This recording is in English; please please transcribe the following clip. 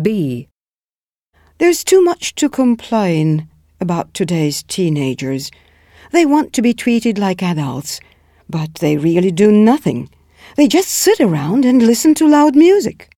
B. There's too much to complain about today's teenagers. They want to be treated like adults, but they really do nothing. They just sit around and listen to loud music.